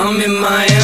I'm in my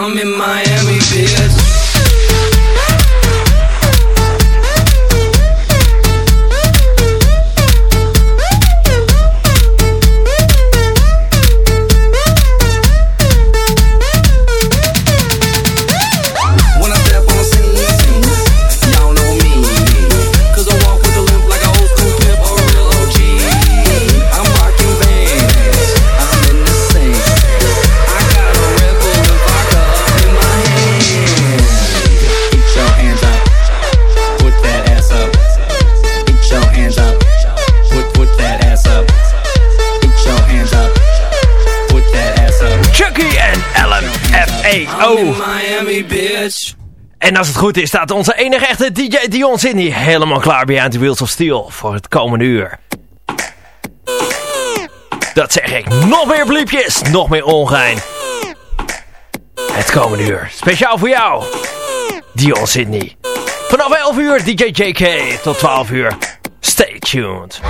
En in het goed is, staat onze enige echte DJ Dion Sydney helemaal klaar bij the Wheels of Steel voor het komende uur. Dat zeg ik. Nog meer bliepjes, nog meer ongein. Het komende uur. Speciaal voor jou. Dion Sydney. Vanaf 11 uur DJ JK tot 12 uur. Stay tuned.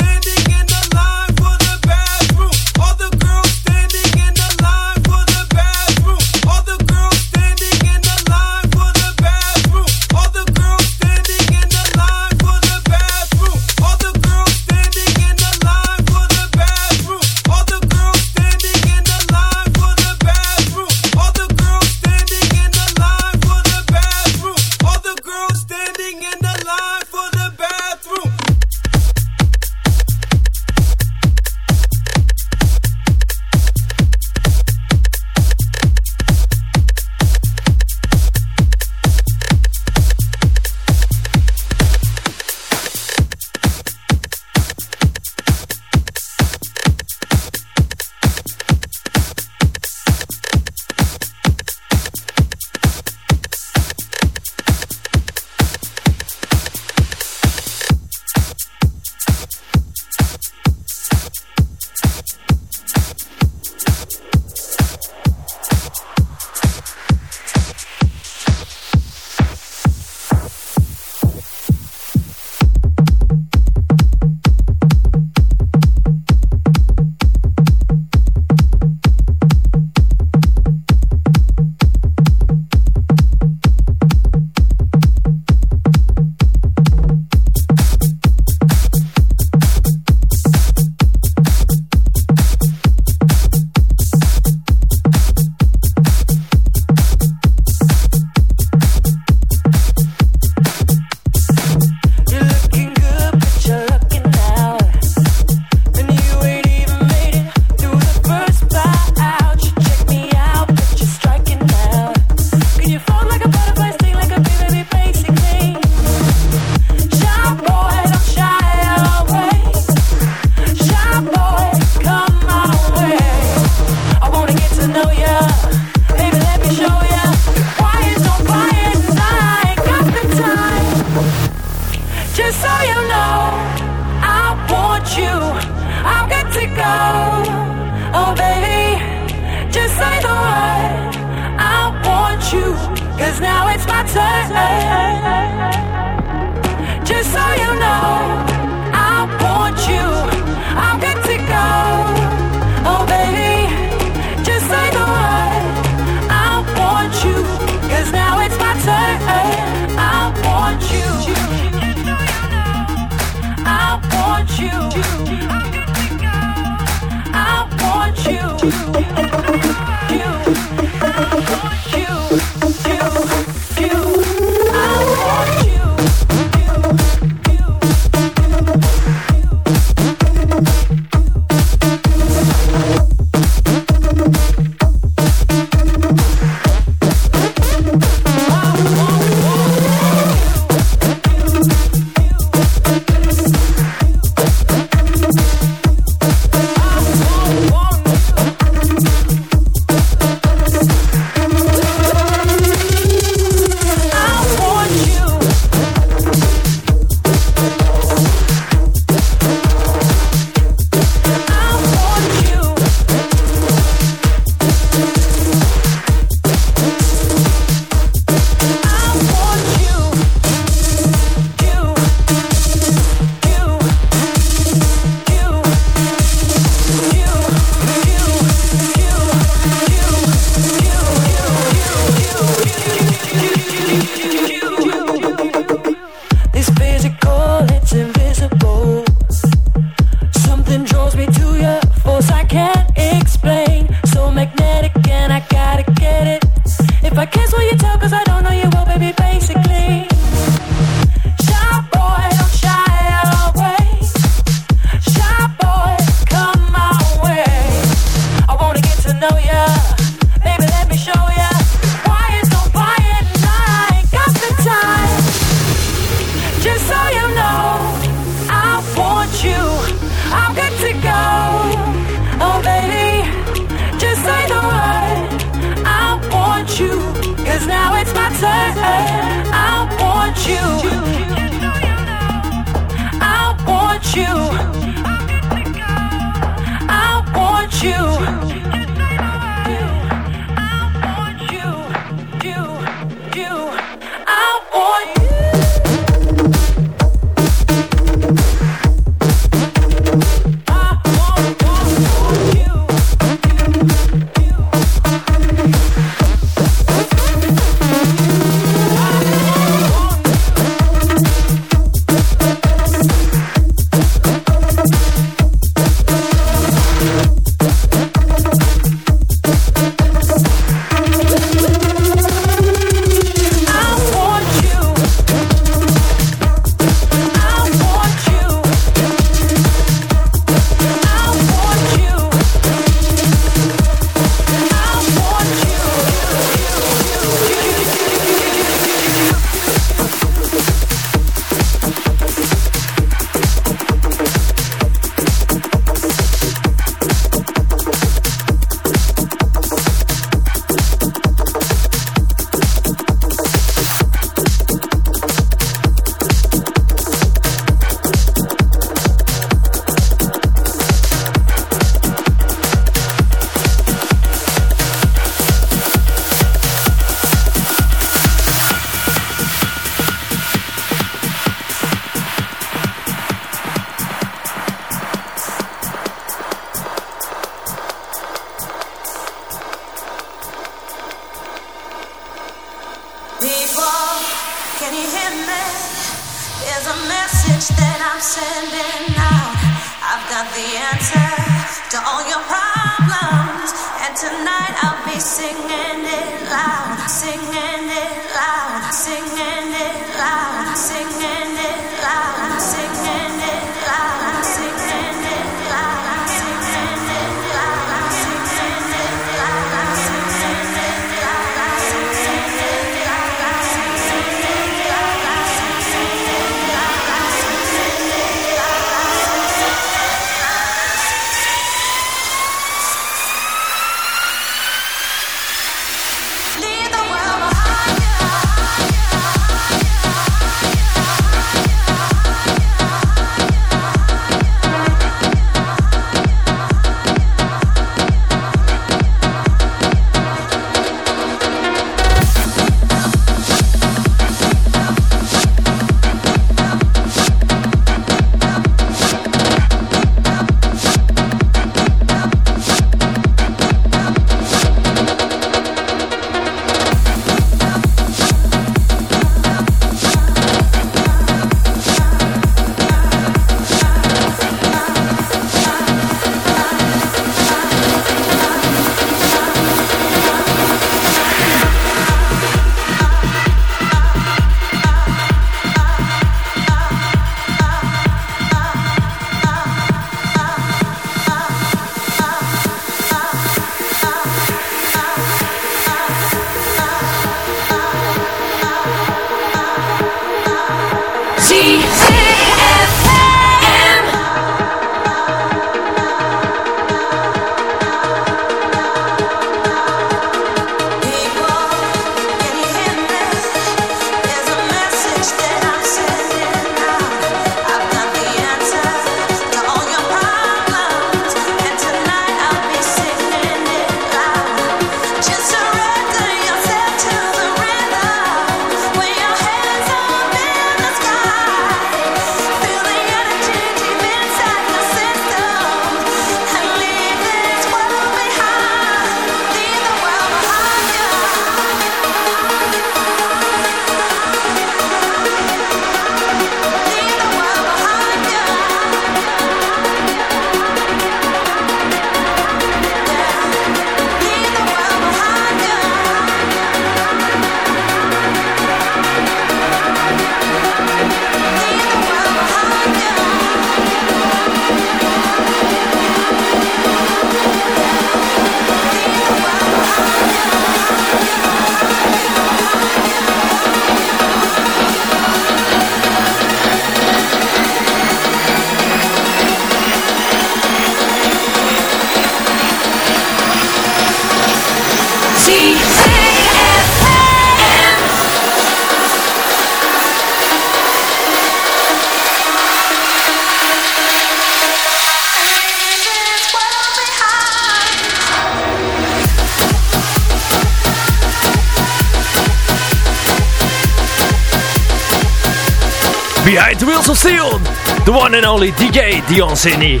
Behind the Wheels of Steel, the one and only DJ Dion Sydney,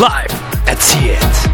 live at See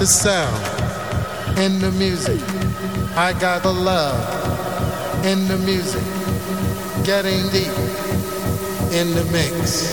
the sound in the music. I got the love in the music. Getting deep in the mix.